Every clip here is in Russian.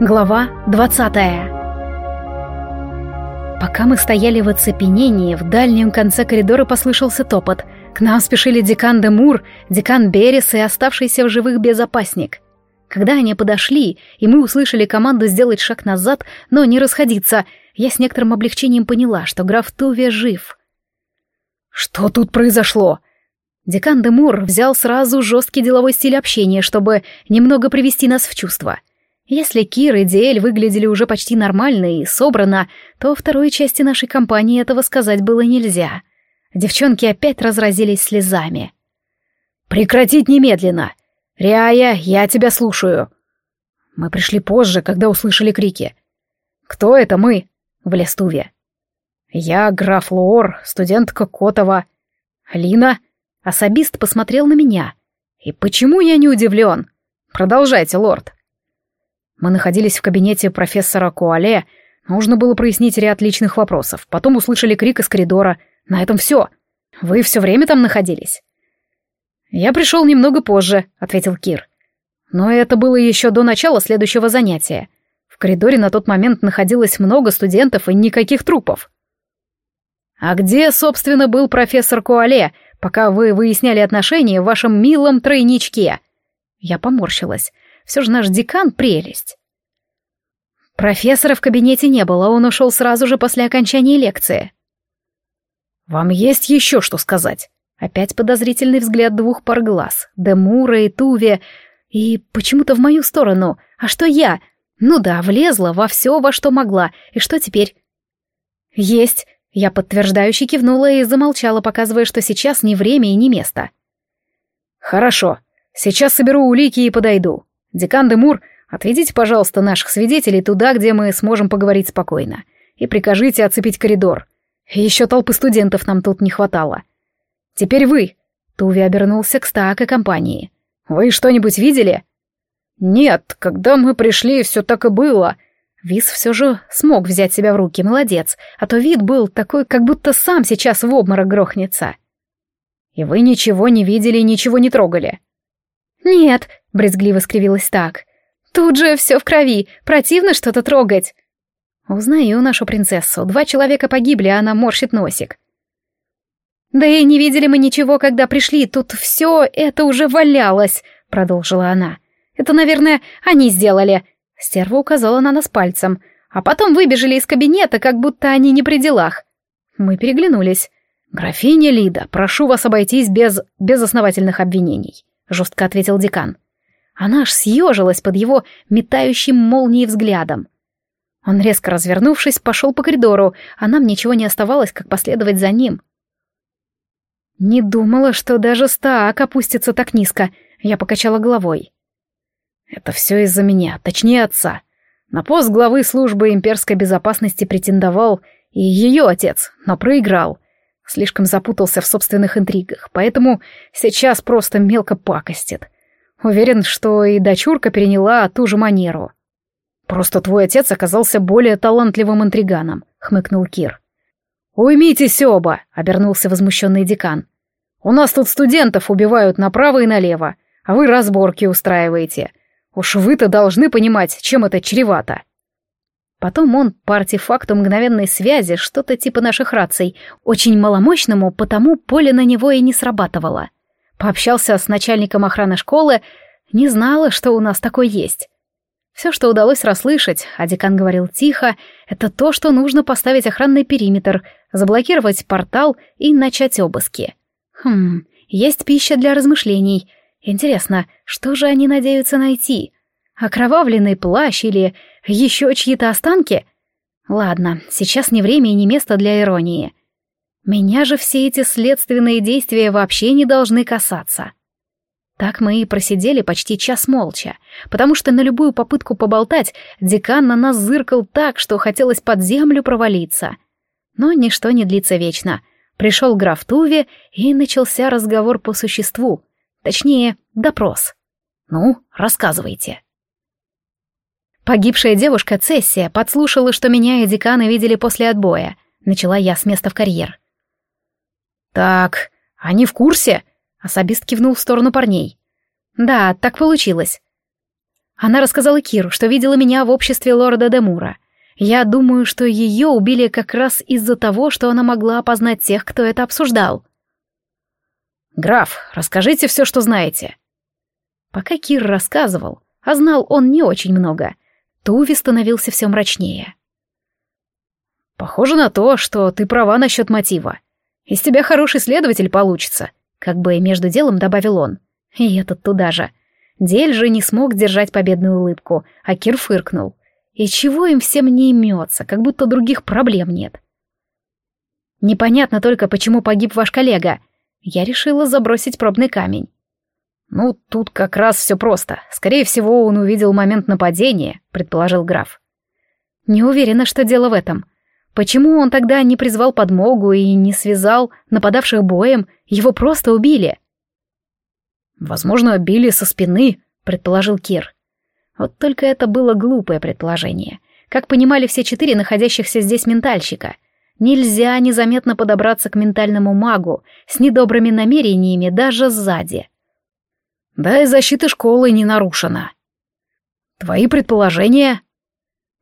Глава 20 Пока мы стояли в оцепенении, в дальнем конце коридора послышался топот. К нам спешили декан де Мур, декан Берес и оставшийся в живых безопасник. Когда они подошли, и мы услышали команду сделать шаг назад, но не расходиться, я с некоторым облегчением поняла, что граф Туве жив. «Что тут произошло?» Декан де Мур взял сразу жесткий деловой стиль общения, чтобы немного привести нас в чувство — если Кир и Диэль выглядели уже почти нормально и собрано, то второй части нашей компании этого сказать было нельзя. Девчонки опять разразились слезами. «Прекратить немедленно! Риая, я тебя слушаю!» Мы пришли позже, когда услышали крики. «Кто это мы?» — в Лестуве. «Я граф Лоор, студентка Котова. Лина?» Особист посмотрел на меня. «И почему я не удивлен? Продолжайте, лорд». Мы находились в кабинете профессора Куале. Нужно было прояснить ряд личных вопросов. Потом услышали крик из коридора. На этом все. Вы все время там находились? Я пришел немного позже, ответил Кир. Но это было еще до начала следующего занятия. В коридоре на тот момент находилось много студентов и никаких трупов. А где, собственно, был профессор Куале, пока вы выясняли отношения в вашем милом тройничке? Я поморщилась. Все же наш декан — прелесть. Профессора в кабинете не было, он ушел сразу же после окончания лекции. «Вам есть еще что сказать?» Опять подозрительный взгляд двух пар глаз. Демура и Туве. И почему-то в мою сторону. А что я? Ну да, влезла во все, во что могла. И что теперь? «Есть», — я подтверждающе кивнула и замолчала, показывая, что сейчас не время и не место. «Хорошо. Сейчас соберу улики и подойду. «Декан де Мур, отведите, пожалуйста, наших свидетелей туда, где мы сможем поговорить спокойно, и прикажите оцепить коридор. Еще толпы студентов нам тут не хватало. Теперь вы». Туви обернулся к Стаак и компании. «Вы что-нибудь видели?» «Нет, когда мы пришли, все так и было». Вис все же смог взять себя в руки, молодец, а то вид был такой, как будто сам сейчас в обморок грохнется. «И вы ничего не видели и ничего не трогали?» «Нет», — брезгливо скривилась так. «Тут же все в крови, противно что-то трогать». Узнаю нашу принцессу. Два человека погибли, а она морщит носик. «Да и не видели мы ничего, когда пришли, тут все это уже валялось», — продолжила она. «Это, наверное, они сделали». Стерва указала на нас пальцем. А потом выбежали из кабинета, как будто они не при делах. Мы переглянулись. «Графиня Лида, прошу вас обойтись без безосновательных обвинений жестко ответил декан. Она аж съежилась под его метающим молнией взглядом. Он, резко развернувшись, пошел по коридору, а нам ничего не оставалось, как последовать за ним. Не думала, что даже стаак опустится так низко. Я покачала головой. Это все из-за меня, точнее отца. На пост главы службы имперской безопасности претендовал и ее отец, но проиграл — Слишком запутался в собственных интригах, поэтому сейчас просто мелко пакостит. Уверен, что и дочурка переняла ту же манеру. «Просто твой отец оказался более талантливым интриганом», — хмыкнул Кир. «Уймитесь оба», — обернулся возмущенный декан. «У нас тут студентов убивают направо и налево, а вы разборки устраиваете. Уж вы-то должны понимать, чем это чревато». Потом он по артефакту мгновенной связи, что-то типа наших раций, очень маломощному, потому поле на него и не срабатывало. Пообщался с начальником охраны школы, не знала, что у нас такое есть. Все, что удалось расслышать, а декан говорил тихо, это то, что нужно поставить охранный периметр, заблокировать портал и начать обыски. Хм, есть пища для размышлений. Интересно, что же они надеются найти? Окровавленный плащ или еще чьи-то останки? Ладно, сейчас не время и не место для иронии. Меня же все эти следственные действия вообще не должны касаться. Так мы и просидели почти час молча, потому что на любую попытку поболтать декан на нас зыркал так, что хотелось под землю провалиться. Но ничто не длится вечно. Пришел граф Туви, и начался разговор по существу. Точнее, допрос. «Ну, рассказывайте». Погибшая девушка Цессия подслушала, что меня и декана видели после отбоя. Начала я с места в карьер. «Так, они в курсе?» — особист кивнул в сторону парней. «Да, так получилось». Она рассказала Киру, что видела меня в обществе лорда Демура. Я думаю, что ее убили как раз из-за того, что она могла опознать тех, кто это обсуждал. «Граф, расскажите все, что знаете». Пока Кир рассказывал, а знал он не очень много, Туви становился все мрачнее. «Похоже на то, что ты права насчет мотива. Из тебя хороший следователь получится», — как бы между делом добавил он. И этот туда же. Дель же не смог держать победную улыбку, а Кир фыркнул. И чего им всем не имется, как будто других проблем нет. Непонятно только, почему погиб ваш коллега. Я решила забросить пробный камень. «Ну, тут как раз все просто. Скорее всего, он увидел момент нападения», — предположил граф. «Не уверена, что дело в этом. Почему он тогда не призвал подмогу и не связал нападавших боем? Его просто убили». «Возможно, били со спины», — предположил Кир. Вот только это было глупое предположение. Как понимали все четыре находящихся здесь ментальщика, нельзя незаметно подобраться к ментальному магу с недобрыми намерениями даже сзади. Да и защита школы не нарушена. Твои предположения?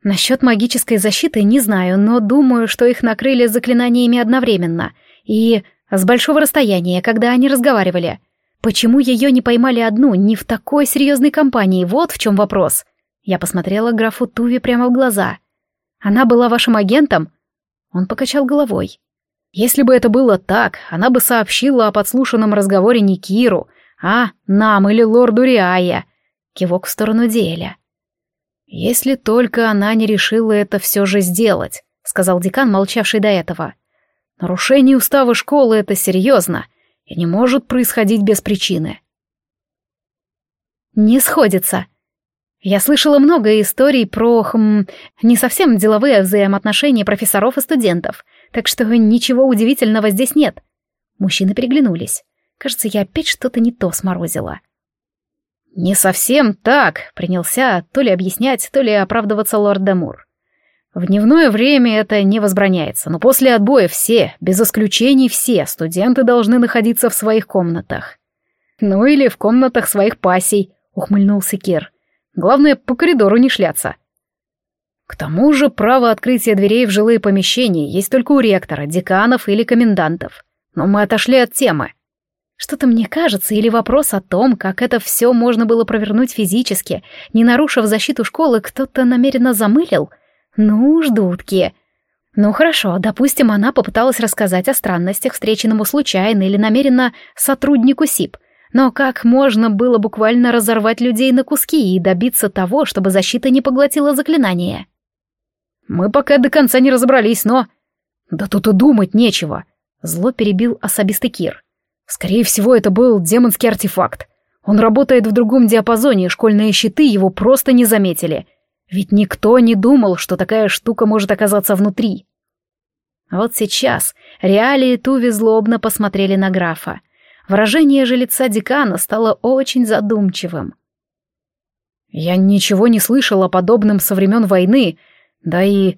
Насчет магической защиты не знаю, но думаю, что их накрыли заклинаниями одновременно и с большого расстояния, когда они разговаривали. Почему ее не поймали одну, не в такой серьезной компании, вот в чем вопрос. Я посмотрела графу Туви прямо в глаза. Она была вашим агентом? Он покачал головой. Если бы это было так, она бы сообщила о подслушанном разговоре не Киру, а нам или лорду Риая. Кивок в сторону Диэля. Если только она не решила это все же сделать, сказал декан, молчавший до этого. Нарушение устава школы — это серьезно — и не может происходить без причины. Не сходится. Я слышала много историй про, хм, не совсем деловые взаимоотношения профессоров и студентов, так что ничего удивительного здесь нет. Мужчины переглянулись. Кажется, я опять что-то не то сморозила. «Не совсем так», — принялся то ли объяснять, то ли оправдываться лорд Демур. В дневное время это не возбраняется, но после отбоя все, без исключений все, студенты должны находиться в своих комнатах. Ну или в комнатах своих пассий, ухмыльнулся Кир. Главное, по коридору не шляться. К тому же право открытия дверей в жилые помещения есть только у ректора, деканов или комендантов. Но мы отошли от темы. Что-то мне кажется, или вопрос о том, как это все можно было провернуть физически, не нарушив защиту школы, кто-то намеренно замылил — ну, ждутки. Ну хорошо, допустим, она попыталась рассказать о странностях встреченному случайно или намеренно сотруднику СИП. Но как можно было буквально разорвать людей на куски и добиться того, чтобы защита не поглотила заклинание? Мы пока до конца не разобрались, но... Да тут и думать нечего. Зло перебил особистый Кир. Скорее всего, это был демонский артефакт. Он работает в другом диапазоне, и школьные щиты его просто не заметили — ведь никто не думал, что такая штука может оказаться внутри. Вот сейчас Реали и Туви злобно посмотрели на графа. Выражение же лица декана стало очень задумчивым. «Я ничего не слышал о подобном со времен войны, да и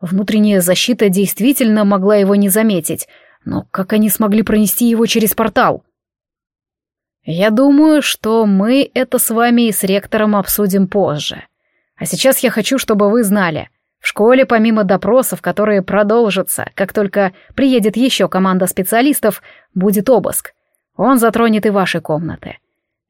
внутренняя защита действительно могла его не заметить, но как они смогли пронести его через портал?» «Я думаю, что мы это с вами и с ректором обсудим позже. А сейчас я хочу, чтобы вы знали. В школе, помимо допросов, которые продолжатся, как только приедет еще команда специалистов, будет обыск. Он затронет и ваши комнаты.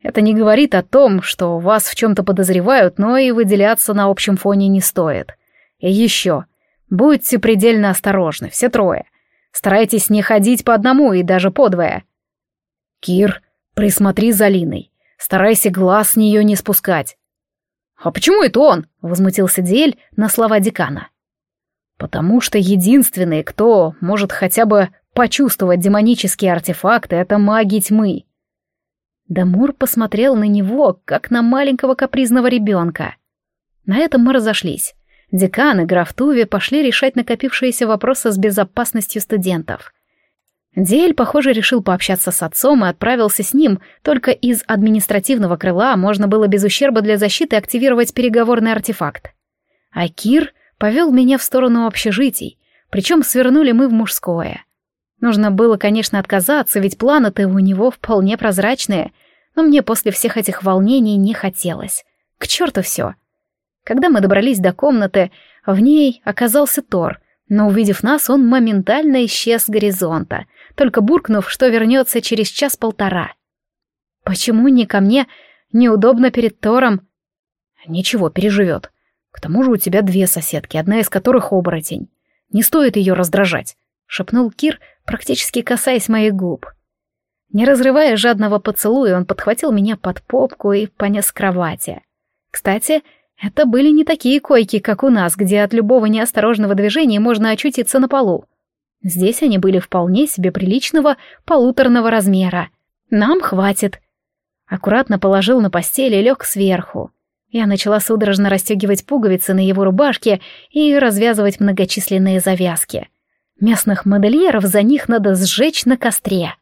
Это не говорит о том, что вас в чем-то подозревают, но и выделяться на общем фоне не стоит. И еще. Будьте предельно осторожны, все трое. Старайтесь не ходить по одному и даже подвое. Кир, присмотри за Линой. Старайся глаз с нее не спускать. «А почему это он?» — возмутился Диэль на слова декана. «Потому что единственный, кто может хотя бы почувствовать демонические артефакты, это маги тьмы». Дамур посмотрел на него, как на маленького капризного ребенка. На этом мы разошлись. Декан и граф Туви пошли решать накопившиеся вопросы с безопасностью студентов — Диэль, похоже, решил пообщаться с отцом и отправился с ним, только из административного крыла можно было без ущерба для защиты активировать переговорный артефакт. А Кир повел меня в сторону общежитий, причем свернули мы в мужское. Нужно было, конечно, отказаться, ведь планы-то у него вполне прозрачные, но мне после всех этих волнений не хотелось. К черту все. Когда мы добрались до комнаты, в ней оказался Тор, но, увидев нас, он моментально исчез с горизонта, только буркнув, что вернется через час-полтора. Почему не ко мне? Неудобно перед Тором. Ничего, переживет. К тому же у тебя две соседки, одна из которых оборотень. Не стоит ее раздражать, шепнул Кир, практически касаясь моих губ. Не разрывая жадного поцелуя, он подхватил меня под попку и понес к кровати. Кстати, это были не такие койки, как у нас, где от любого неосторожного движения можно очутиться на полу. Здесь они были вполне себе приличного полуторного размера. Нам хватит. Аккуратно положил на постель и лег сверху. Я начала судорожно расстегивать пуговицы на его рубашке и развязывать многочисленные завязки. Местных модельеров за них надо сжечь на костре.